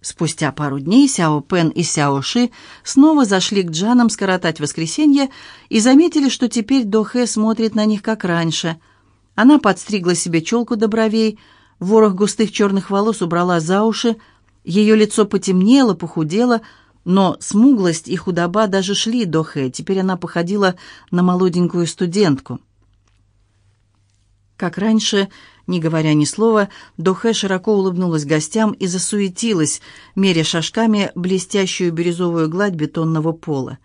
Спустя пару дней Сяо Пен и Сяо Ши снова зашли к Джанам скоротать воскресенье и заметили, что теперь До Хэ смотрит на них как раньше. Она подстригла себе челку до бровей, ворох густых черных волос убрала за уши, ее лицо потемнело, похудело, но смуглость и худоба даже шли До Хэ, теперь она походила на молоденькую студентку. Как раньше, не говоря ни слова, Дохэ широко улыбнулась гостям и засуетилась, меря шажками блестящую бирюзовую гладь бетонного пола.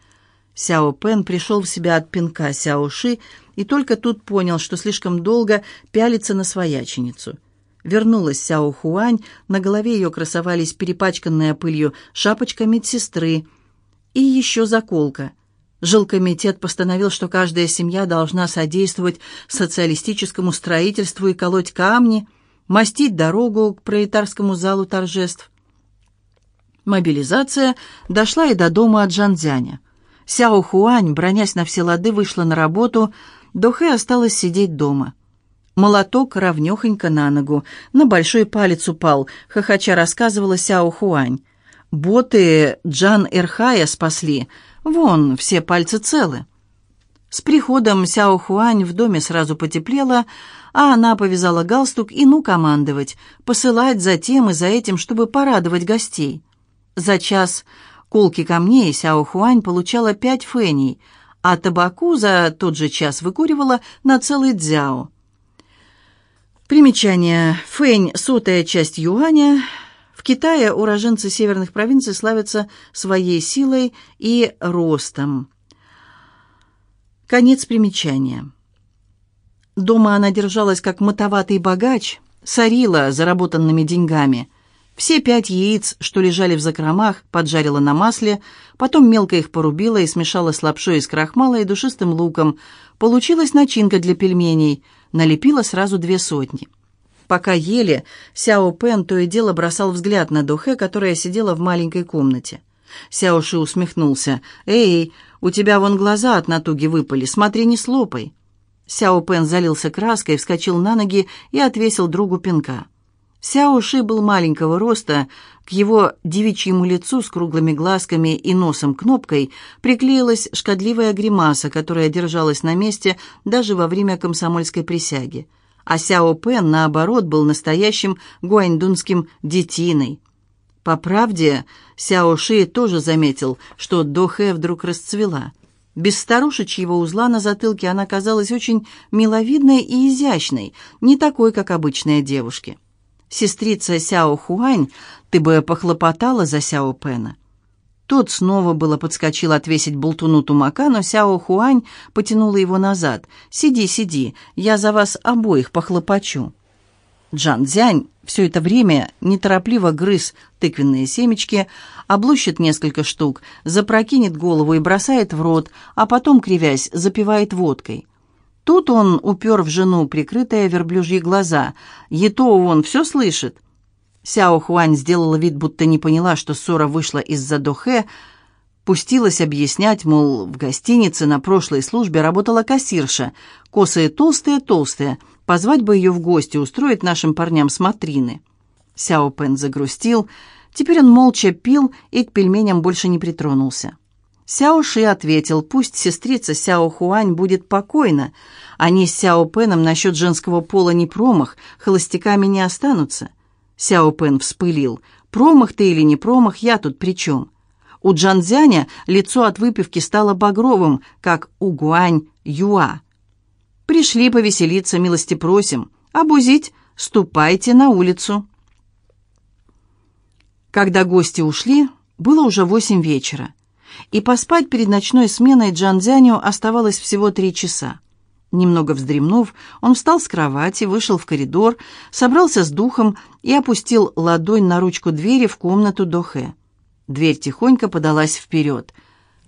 Сяо Пен пришел в себя от пинка Сяо Ши и только тут понял, что слишком долго пялится на свояченицу. Вернулась Сяо Хуань, на голове ее красовались перепачканная пылью шапочка медсестры и еще заколка — Жилкомитет постановил, что каждая семья должна содействовать социалистическому строительству и колоть камни, мастить дорогу к пролетарскому залу торжеств. Мобилизация дошла и до дома Джанзяня. Сяо Хуань, бронясь на все лады, вышла на работу, Дохэ осталась сидеть дома. Молоток ровнёхонько на ногу, на большой палец упал, хохоча рассказывала Сяо Хуань. Боты Джан Эрхая спасли — Вон, все пальцы целы. С приходом Сяо Хуань в доме сразу потеплело, а она повязала галстук и ну командовать, посылать за тем и за этим, чтобы порадовать гостей. За час колки камней Сяо Хуань получала пять фэней, а табаку за тот же час выкуривала на целый дзяо. Примечание. Фэнь – сотая часть юаня – в Китае уроженцы северных провинций славятся своей силой и ростом. Конец примечания. Дома она держалась как мотоватый богач, сорила заработанными деньгами. Все пять яиц, что лежали в закромах, поджарила на масле, потом мелко их порубила и смешала с лапшой из крахмала и душистым луком. Получилась начинка для пельменей, налепила сразу две сотни. Пока ели, Сяо Пен то и дело бросал взгляд на Дохэ, которая сидела в маленькой комнате. Сяо Ши усмехнулся. «Эй, у тебя вон глаза от натуги выпали, смотри, не слопай». Сяо Пен залился краской, вскочил на ноги и отвесил другу пинка. Сяо Ши был маленького роста, к его девичьему лицу с круглыми глазками и носом-кнопкой приклеилась шкодливая гримаса, которая держалась на месте даже во время комсомольской присяги а Сяо Пен, наоборот, был настоящим гуаньдунским детиной. По правде, Сяо Ши тоже заметил, что До Хэ вдруг расцвела. Без старушечьего узла на затылке она казалась очень миловидной и изящной, не такой, как обычные девушки. «Сестрица Сяо Хуань, ты бы похлопотала за Сяо Пена». Тот снова было подскочил отвесить болтуну тумака, но Сяо Хуань потянула его назад. «Сиди, сиди, я за вас обоих похлопочу». Джан Цзянь все это время неторопливо грыз тыквенные семечки, облущит несколько штук, запрокинет голову и бросает в рот, а потом, кривясь, запивает водкой. Тут он упер в жену прикрытые верблюжьи глаза. Ето он все слышит. Сяо Хуань сделала вид, будто не поняла, что ссора вышла из-за Дохэ, пустилась объяснять, мол, в гостинице на прошлой службе работала кассирша, косые толстые-толстые, позвать бы ее в гости, устроить нашим парням смотрины. Сяо Пен загрустил, теперь он молча пил и к пельменям больше не притронулся. Сяо Ши ответил, пусть сестрица Сяо Хуань будет покойна, они с Сяо Пеном насчет женского пола не промах, холостяками не останутся. Сяо Пен вспылил. «Промах ты или не промах, я тут при чем?» У Джанзяня лицо от выпивки стало багровым, как у Гуань Юа. «Пришли повеселиться, милости просим. Обузить, ступайте на улицу». Когда гости ушли, было уже восемь вечера, и поспать перед ночной сменой Джанзяню оставалось всего три часа. Немного вздремнув, он встал с кровати, вышел в коридор, собрался с духом и опустил ладонь на ручку двери в комнату Дохе. Дверь тихонько подалась вперед.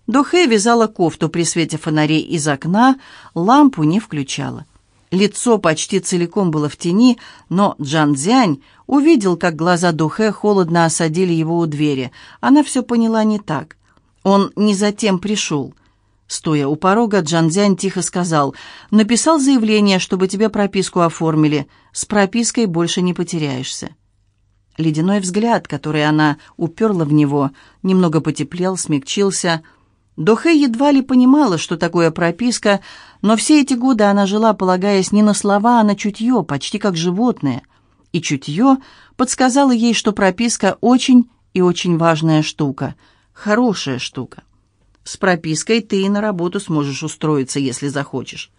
Дохе вязала кофту при свете фонарей из окна, лампу не включала. Лицо почти целиком было в тени, но Джан Цзянь увидел, как глаза Духе холодно осадили его у двери. Она все поняла не так. Он не затем пришел — Стоя у порога, Джанзянь тихо сказал, «Написал заявление, чтобы тебе прописку оформили. С пропиской больше не потеряешься». Ледяной взгляд, который она уперла в него, немного потеплел, смягчился. Дохэ едва ли понимала, что такое прописка, но все эти годы она жила, полагаясь не на слова, а на чутье, почти как животное. И чутье подсказало ей, что прописка очень и очень важная штука, хорошая штука. С пропиской ты и на работу сможешь устроиться, если захочешь.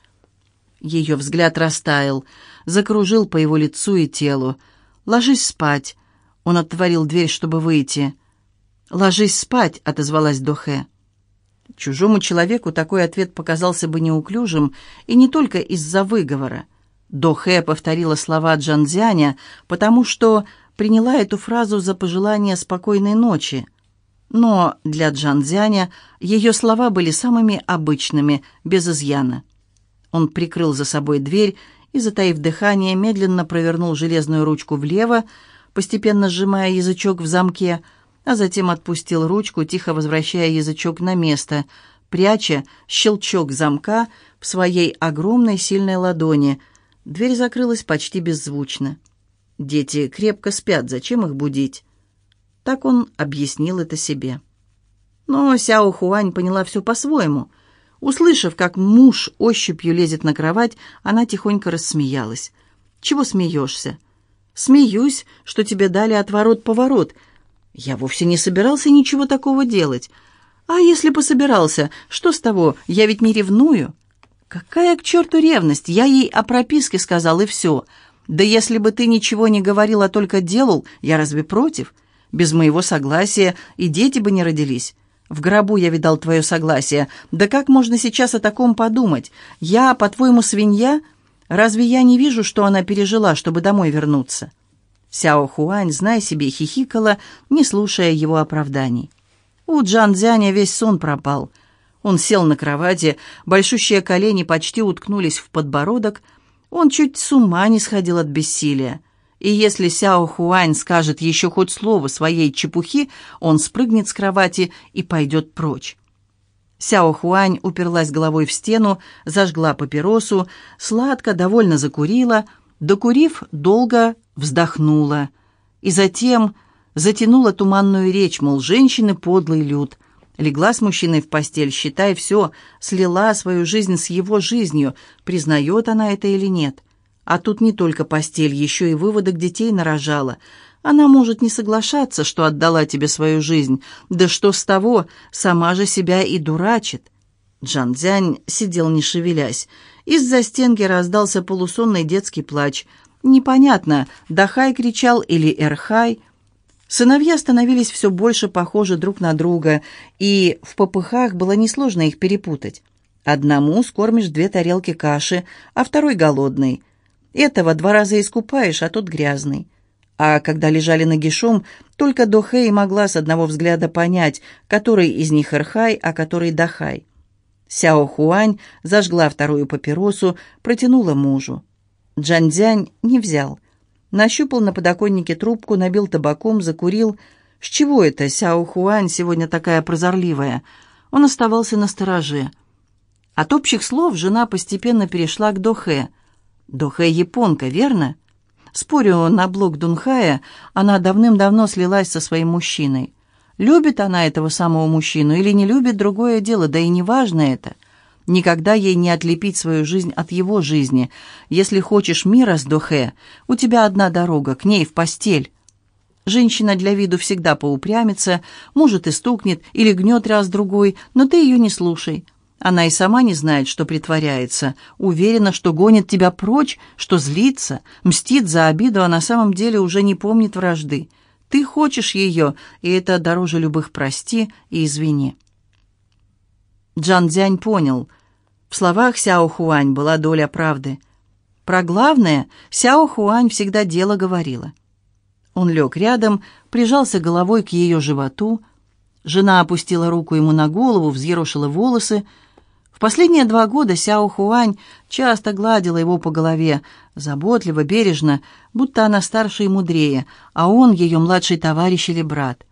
Ее взгляд растаял, закружил по его лицу и телу. «Ложись спать». Он отворил дверь, чтобы выйти. «Ложись спать», — отозвалась Дохе. Чужому человеку такой ответ показался бы неуклюжим, и не только из-за выговора. Дохе повторила слова Джанзяня, потому что приняла эту фразу за пожелание спокойной ночи. Но для Джанзяня ее слова были самыми обычными, без изъяна. Он прикрыл за собой дверь и, затаив дыхание, медленно провернул железную ручку влево, постепенно сжимая язычок в замке, а затем отпустил ручку, тихо возвращая язычок на место, пряча щелчок замка в своей огромной сильной ладони. Дверь закрылась почти беззвучно. Дети крепко спят, зачем их будить? Так он объяснил это себе. Но Сяо Хуань поняла все по-своему. Услышав, как муж ощупью лезет на кровать, она тихонько рассмеялась. «Чего смеешься?» «Смеюсь, что тебе дали отворот-поворот. Я вовсе не собирался ничего такого делать. А если пособирался, что с того? Я ведь не ревную». «Какая к черту ревность? Я ей о прописке сказал, и все. Да если бы ты ничего не говорил, а только делал, я разве против? Без моего согласия и дети бы не родились. В гробу я видал твое согласие. Да как можно сейчас о таком подумать? Я, по-твоему, свинья? Разве я не вижу, что она пережила, чтобы домой вернуться?» Сяо Хуань, зная себе, хихикала, не слушая его оправданий. У Джан Дзяня весь сон пропал. Он сел на кровати, большущие колени почти уткнулись в подбородок – он чуть с ума не сходил от бессилия. И если Сяо Хуань скажет еще хоть слово своей чепухи, он спрыгнет с кровати и пойдет прочь. Сяо Хуань уперлась головой в стену, зажгла папиросу, сладко, довольно закурила, докурив, долго вздохнула. И затем затянула туманную речь, мол, женщины подлый люд, Легла с мужчиной в постель, считай, все, слила свою жизнь с его жизнью, признает она это или нет. А тут не только постель, еще и выводок детей нарожала. Она может не соглашаться, что отдала тебе свою жизнь. Да что с того, сама же себя и дурачит. Джан Цзянь сидел не шевелясь. Из-за стенки раздался полусонный детский плач. Непонятно, Дахай кричал или Эрхай – Сыновья становились все больше похожи друг на друга, и в попыхах было несложно их перепутать. Одному скормишь две тарелки каши, а второй голодный. Этого два раза искупаешь, а тот грязный. А когда лежали нагишом, только Дохэй могла с одного взгляда понять, который из них Эрхай, а который Дахай. Сяо Хуань зажгла вторую папиросу, протянула мужу. Джанзянь не взял – Нащупал на подоконнике трубку, набил табаком, закурил. С чего это Сяо Хуань сегодня такая прозорливая? Он оставался на стороже. От общих слов жена постепенно перешла к Дохэ. Дохэ японка, верно? Спорю, на блок Дунхая она давным-давно слилась со своим мужчиной. Любит она этого самого мужчину или не любит, другое дело, да и не важно это — Никогда ей не отлепить свою жизнь от его жизни. Если хочешь мира с Дохе, у тебя одна дорога, к ней в постель. Женщина для виду всегда поупрямится, может и стукнет, или гнет раз-другой, но ты ее не слушай. Она и сама не знает, что притворяется, уверена, что гонит тебя прочь, что злится, мстит за обиду, а на самом деле уже не помнит вражды. Ты хочешь ее, и это дороже любых «прости» и «извини». Джан Дзянь понял. В словах Сяо Хуань была доля правды. Про главное Сяо Хуань всегда дело говорила. Он лег рядом, прижался головой к ее животу. Жена опустила руку ему на голову, взъерошила волосы. В последние два года Сяо Хуань часто гладила его по голове, заботливо, бережно, будто она старше и мудрее, а он ее младший товарищ или брат.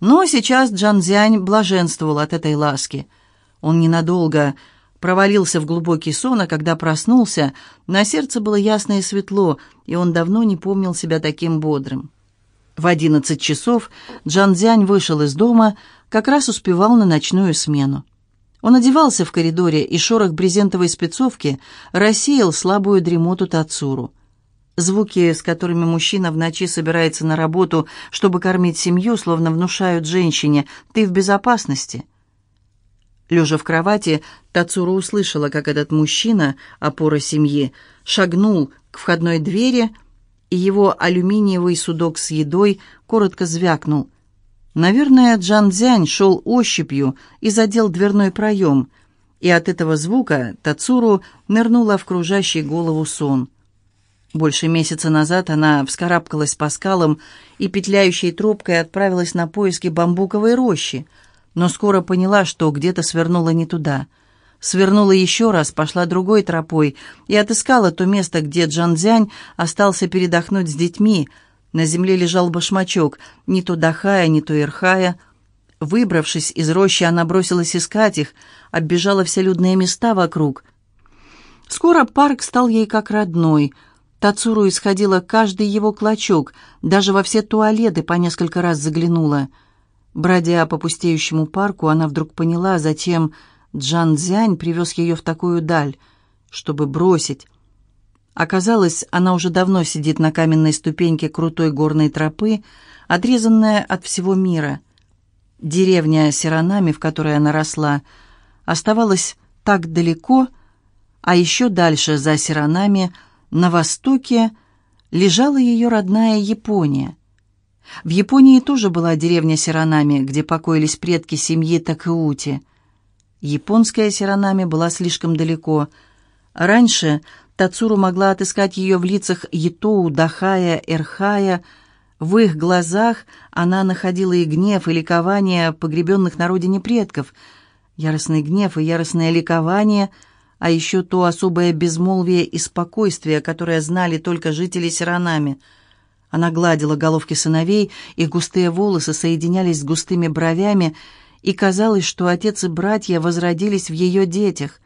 Но сейчас Джан Цзянь блаженствовал от этой ласки – он ненадолго провалился в глубокий сон, а когда проснулся, на сердце было ясно и светло, и он давно не помнил себя таким бодрым. В одиннадцать часов Джан Дзянь вышел из дома, как раз успевал на ночную смену. Он одевался в коридоре, и шорох брезентовой спецовки рассеял слабую дремоту Тацуру. Звуки, с которыми мужчина в ночи собирается на работу, чтобы кормить семью, словно внушают женщине «ты в безопасности». Лежа в кровати, Тацура услышала, как этот мужчина, опора семьи, шагнул к входной двери, и его алюминиевый судок с едой коротко звякнул. Наверное, Джан Цзянь шел ощупью и задел дверной проем, и от этого звука Тацуру нырнула в кружащий голову сон. Больше месяца назад она вскарабкалась по скалам и петляющей тропкой отправилась на поиски бамбуковой рощи — но скоро поняла, что где-то свернула не туда. Свернула еще раз, пошла другой тропой и отыскала то место, где Джанзянь остался передохнуть с детьми. На земле лежал башмачок, не то Дахая, не то Ирхая. Выбравшись из рощи, она бросилась искать их, оббежала все людные места вокруг. Скоро парк стал ей как родной. Тацуру исходила каждый его клочок, даже во все туалеты по несколько раз заглянула — Бродя по пустеющему парку, она вдруг поняла, зачем Джан Цзянь привез ее в такую даль, чтобы бросить. Оказалось, она уже давно сидит на каменной ступеньке крутой горной тропы, отрезанная от всего мира. Деревня Сиранами, в которой она росла, оставалась так далеко, а еще дальше, за Сиранами, на востоке, лежала ее родная Япония. В Японии тоже была деревня Сиранами, где покоились предки семьи Такеути. Японская Сиранами была слишком далеко. Раньше Тацуру могла отыскать ее в лицах Ятоу, Дахая, Эрхая. В их глазах она находила и гнев, и ликование погребенных на родине предков. Яростный гнев и яростное ликование, а еще то особое безмолвие и спокойствие, которое знали только жители Сиранами — она гладила головки сыновей, их густые волосы соединялись с густыми бровями, и казалось, что отец и братья возродились в ее детях,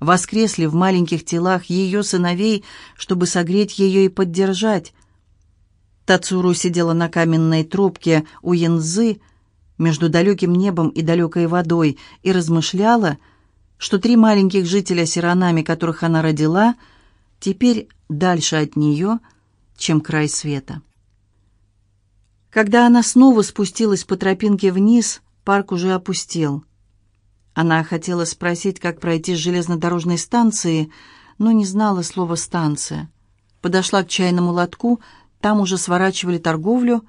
воскресли в маленьких телах ее сыновей, чтобы согреть ее и поддержать. Тацуру сидела на каменной тропке у Янзы, между далеким небом и далекой водой, и размышляла, что три маленьких жителя Сиранами, которых она родила, теперь дальше от нее, чем край света. Когда она снова спустилась по тропинке вниз, парк уже опустел. Она хотела спросить, как пройти с железнодорожной станции, но не знала слова «станция». Подошла к чайному лотку, там уже сворачивали торговлю,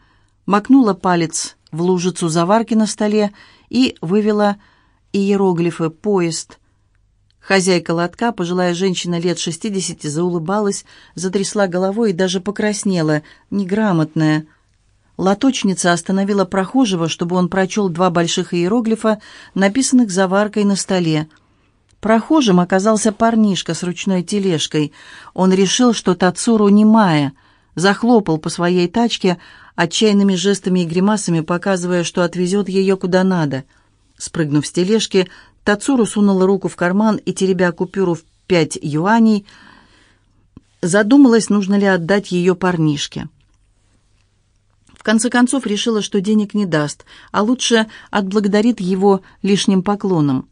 макнула палец в лужицу заварки на столе и вывела иероглифы «поезд». Хозяйка лотка, пожилая женщина лет шестидесяти, заулыбалась, затрясла головой и даже покраснела, неграмотная – Лоточница остановила прохожего, чтобы он прочел два больших иероглифа, написанных заваркой на столе. Прохожим оказался парнишка с ручной тележкой. Он решил, что Тацуру немая, захлопал по своей тачке, отчаянными жестами и гримасами показывая, что отвезет ее куда надо. Спрыгнув с тележки, Тацуру сунула руку в карман и, теребя купюру в пять юаней, задумалась, нужно ли отдать ее парнишке. В конце концов решила, что денег не даст, а лучше отблагодарит его лишним поклоном.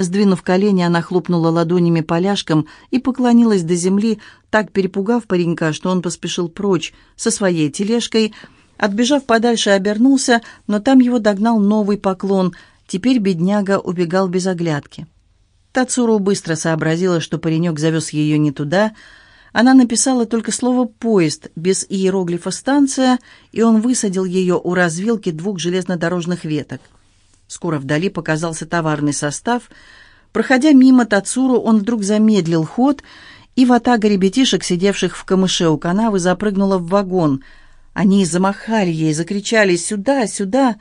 Сдвинув колени, она хлопнула ладонями поляшком и поклонилась до земли, так перепугав паренька, что он поспешил прочь со своей тележкой. Отбежав подальше, обернулся, но там его догнал новый поклон. Теперь бедняга убегал без оглядки. Тацуру быстро сообразила, что паренек завез ее не туда, она написала только слово «поезд» без иероглифа «станция», и он высадил ее у развилки двух железнодорожных веток. Скоро вдали показался товарный состав. Проходя мимо Тацуру, он вдруг замедлил ход, и ватага ребятишек, сидевших в камыше у канавы, запрыгнула в вагон. Они замахали ей, закричали «Сюда! Сюда!».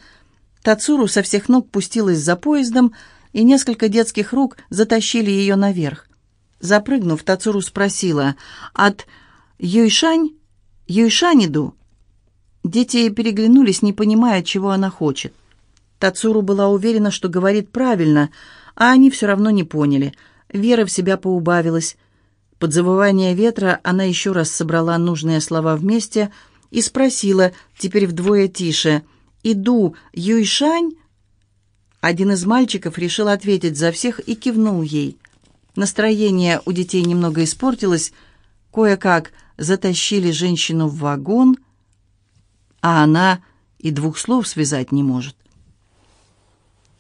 Тацуру со всех ног пустилась за поездом, и несколько детских рук затащили ее наверх. Запрыгнув, Тацуру спросила, «От Юйшань? Юйшань иду?» Дети переглянулись, не понимая, чего она хочет. Тацуру была уверена, что говорит правильно, а они все равно не поняли. Вера в себя поубавилась. Под завывание ветра она еще раз собрала нужные слова вместе и спросила, теперь вдвое тише, «Иду, Юйшань?» Один из мальчиков решил ответить за всех и кивнул ей. Настроение у детей немного испортилось, кое-как затащили женщину в вагон, а она и двух слов связать не может.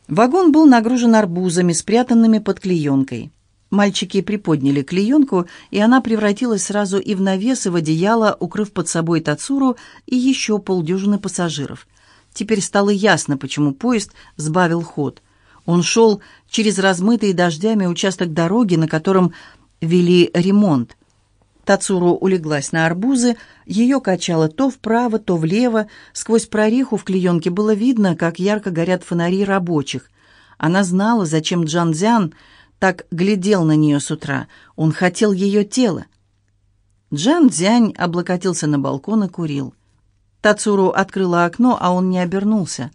Вагон был нагружен арбузами, спрятанными под клеенкой. Мальчики приподняли клеенку, и она превратилась сразу и в навес, и в одеяло, укрыв под собой Тацуру и еще полдюжины пассажиров. Теперь стало ясно, почему поезд сбавил ход. Он шел через размытый дождями участок дороги, на котором вели ремонт. Тацуру улеглась на арбузы, ее качало то вправо, то влево. Сквозь прореху в клеенке было видно, как ярко горят фонари рабочих. Она знала, зачем Джан Дзян так глядел на нее с утра. Он хотел ее тело. Джан Дзянь облокотился на балкон и курил. Тацуру открыла окно, а он не обернулся.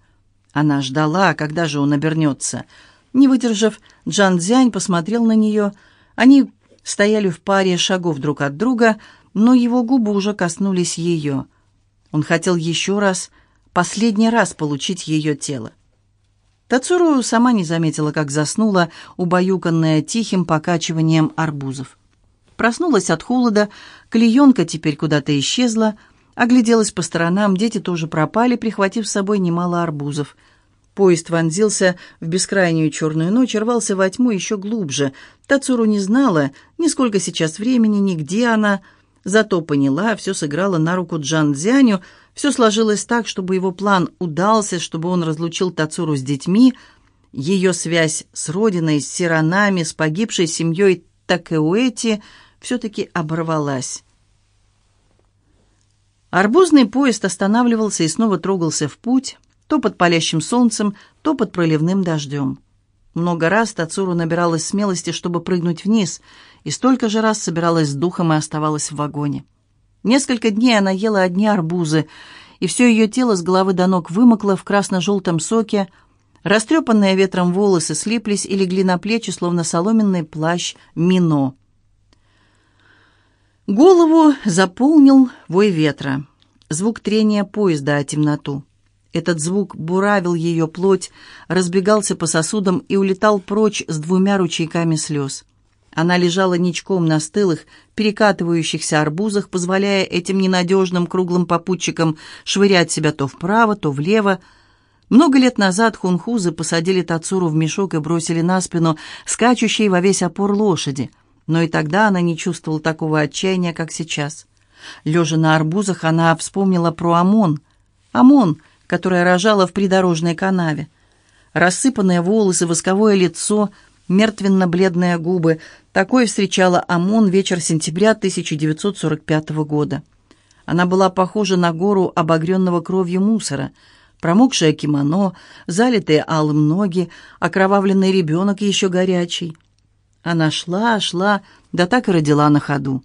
Она ждала, когда же он обернется. Не выдержав, Джан Дзянь посмотрел на нее. Они стояли в паре шагов друг от друга, но его губы уже коснулись ее. Он хотел еще раз, последний раз получить ее тело. Тацуру сама не заметила, как заснула, убаюканная тихим покачиванием арбузов. Проснулась от холода, клеенка теперь куда-то исчезла, огляделась по сторонам, дети тоже пропали, прихватив с собой немало арбузов. Поезд вонзился в бескрайнюю черную ночь, рвался во тьму еще глубже. Тацуру не знала, ни сколько сейчас времени, ни где она, зато поняла, все сыграло на руку Джан Дзяню, все сложилось так, чтобы его план удался, чтобы он разлучил Тацуру с детьми. Ее связь с родиной, с Сиранами, с погибшей семьей Такеуэти все-таки оборвалась. Арбузный поезд останавливался и снова трогался в путь, то под палящим солнцем, то под проливным дождем. Много раз Тацуру набиралась смелости, чтобы прыгнуть вниз, и столько же раз собиралась с духом и оставалась в вагоне. Несколько дней она ела одни арбузы, и все ее тело с головы до ног вымокло в красно-желтом соке, растрепанные ветром волосы слиплись и легли на плечи, словно соломенный плащ Мино. Голову заполнил вой ветра, звук трения поезда о темноту. Этот звук буравил ее плоть, разбегался по сосудам и улетал прочь с двумя ручейками слез. Она лежала ничком на стылых, перекатывающихся арбузах, позволяя этим ненадежным круглым попутчикам швырять себя то вправо, то влево. Много лет назад хунхузы посадили Тацуру в мешок и бросили на спину скачущей во весь опор лошади. Но и тогда она не чувствовала такого отчаяния, как сейчас. Лежа на арбузах, она вспомнила про ОМОН. ОМОН, которая рожала в придорожной канаве. Рассыпанные волосы, восковое лицо — мертвенно-бледные губы. Такое встречала ОМОН вечер сентября 1945 года. Она была похожа на гору обогренного кровью мусора. Промокшее кимоно, залитые алым ноги, окровавленный ребенок еще горячий. Она шла, шла, да так и родила на ходу.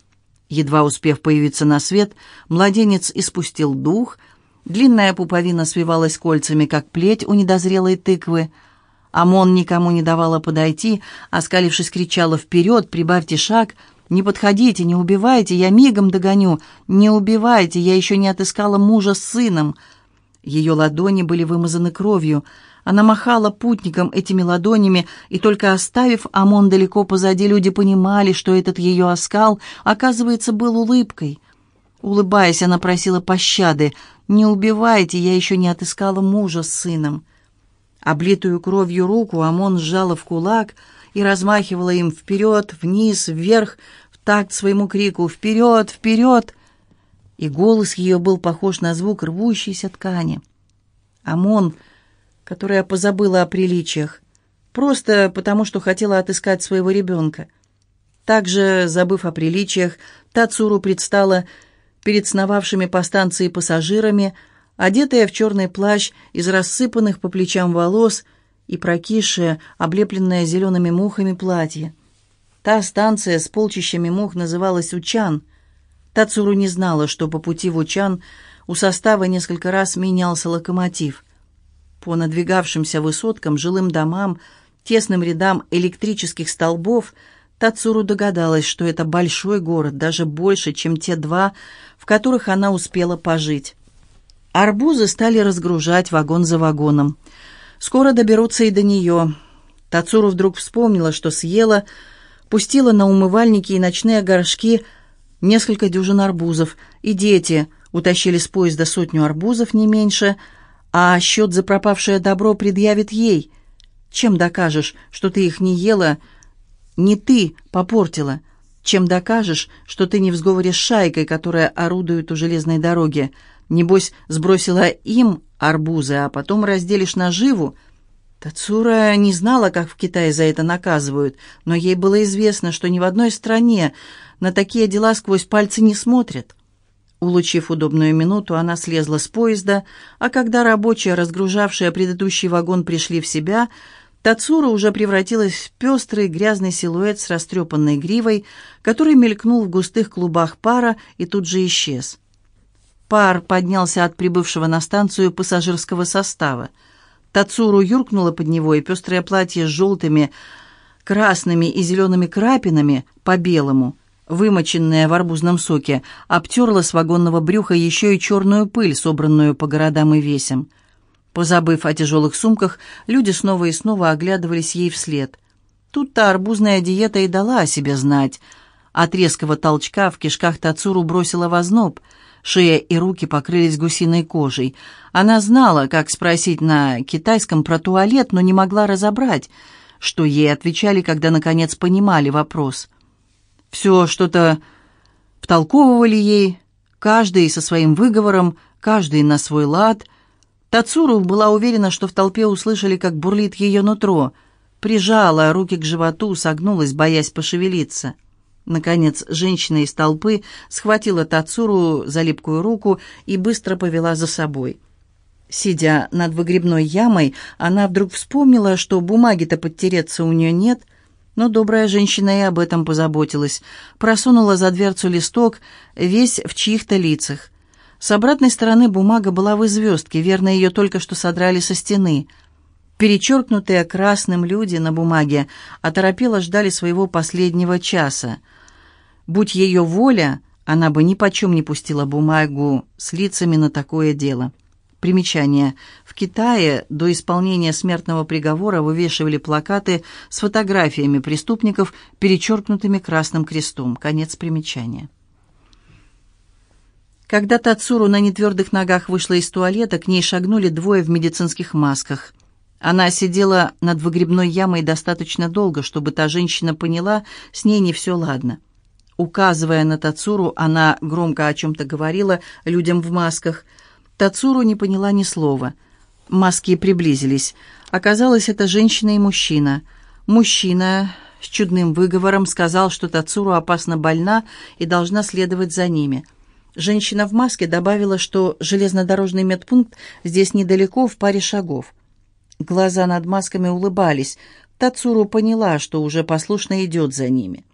Едва успев появиться на свет, младенец испустил дух, длинная пуповина свивалась кольцами, как плеть у недозрелой тыквы — ОМОН никому не давала подойти, оскалившись, кричала «Вперед! Прибавьте шаг! Не подходите! Не убивайте! Я мигом догоню! Не убивайте! Я еще не отыскала мужа с сыном!» Ее ладони были вымазаны кровью. Она махала путникам этими ладонями, и только оставив ОМОН далеко позади, люди понимали, что этот ее оскал, оказывается, был улыбкой. Улыбаясь, она просила пощады. «Не убивайте! Я еще не отыскала мужа с сыном!» Облитую кровью руку Амон сжала в кулак и размахивала им вперед, вниз, вверх, в такт своему крику «Вперед! Вперед!» И голос ее был похож на звук рвущейся ткани. Амон, которая позабыла о приличиях, просто потому, что хотела отыскать своего ребенка. Также, забыв о приличиях, Тацуру предстала перед сновавшими по станции пассажирами, одетая в черный плащ из рассыпанных по плечам волос и прокисшее, облепленное зелеными мухами платье. Та станция с полчищами мух называлась Учан. Тацуру не знала, что по пути в Учан у состава несколько раз менялся локомотив. По надвигавшимся высоткам, жилым домам, тесным рядам электрических столбов Тацуру догадалась, что это большой город, даже больше, чем те два, в которых она успела пожить. Арбузы стали разгружать вагон за вагоном. Скоро доберутся и до нее. Тацуру вдруг вспомнила, что съела, пустила на умывальники и ночные горшки несколько дюжин арбузов, и дети утащили с поезда сотню арбузов, не меньше, а счет за пропавшее добро предъявит ей. Чем докажешь, что ты их не ела, не ты попортила? Чем докажешь, что ты не в сговоре с шайкой, которая орудует у железной дороги? Небось, сбросила им арбузы, а потом разделишь наживу. Тацура не знала, как в Китае за это наказывают, но ей было известно, что ни в одной стране на такие дела сквозь пальцы не смотрят. Улучив удобную минуту, она слезла с поезда, а когда рабочие, разгружавшие предыдущий вагон, пришли в себя, Тацура уже превратилась в пестрый грязный силуэт с растрепанной гривой, который мелькнул в густых клубах пара и тут же исчез. Пар поднялся от прибывшего на станцию пассажирского состава. Тацуру юркнула под него, и пестрое платье с желтыми, красными и зелеными крапинами по белому, вымоченное в арбузном соке, обтерла с вагонного брюха еще и черную пыль, собранную по городам и весям. Позабыв о тяжелых сумках, люди снова и снова оглядывались ей вслед. Тут-то арбузная диета и дала о себе знать. От резкого толчка в кишках Тацуру бросила возноб — Шея и руки покрылись гусиной кожей. Она знала, как спросить на китайском про туалет, но не могла разобрать, что ей отвечали, когда, наконец, понимали вопрос. Все что-то втолковывали ей, каждый со своим выговором, каждый на свой лад. Тацуру была уверена, что в толпе услышали, как бурлит ее нутро. Прижала руки к животу, согнулась, боясь пошевелиться. Наконец, женщина из толпы схватила Тацуру за липкую руку и быстро повела за собой. Сидя над выгребной ямой, она вдруг вспомнила, что бумаги-то подтереться у нее нет, но добрая женщина и об этом позаботилась. Просунула за дверцу листок, весь в чьих-то лицах. С обратной стороны бумага была в звездке, верно, ее только что содрали со стены. Перечеркнутые красным люди на бумаге оторопело ждали своего последнего часа — Будь ее воля, она бы ни почем не пустила бумагу с лицами на такое дело. Примечание. В Китае до исполнения смертного приговора вывешивали плакаты с фотографиями преступников, перечеркнутыми красным крестом. Конец примечания. Когда Тацуру на нетвердых ногах вышла из туалета, к ней шагнули двое в медицинских масках. Она сидела над выгребной ямой достаточно долго, чтобы та женщина поняла, с ней не все ладно. Указывая на Тацуру, она громко о чем-то говорила людям в масках. Тацуру не поняла ни слова. Маски приблизились. Оказалось, это женщина и мужчина. Мужчина с чудным выговором сказал, что Тацуру опасно больна и должна следовать за ними. Женщина в маске добавила, что железнодорожный медпункт здесь недалеко, в паре шагов. Глаза над масками улыбались. Тацуру поняла, что уже послушно идет за ними.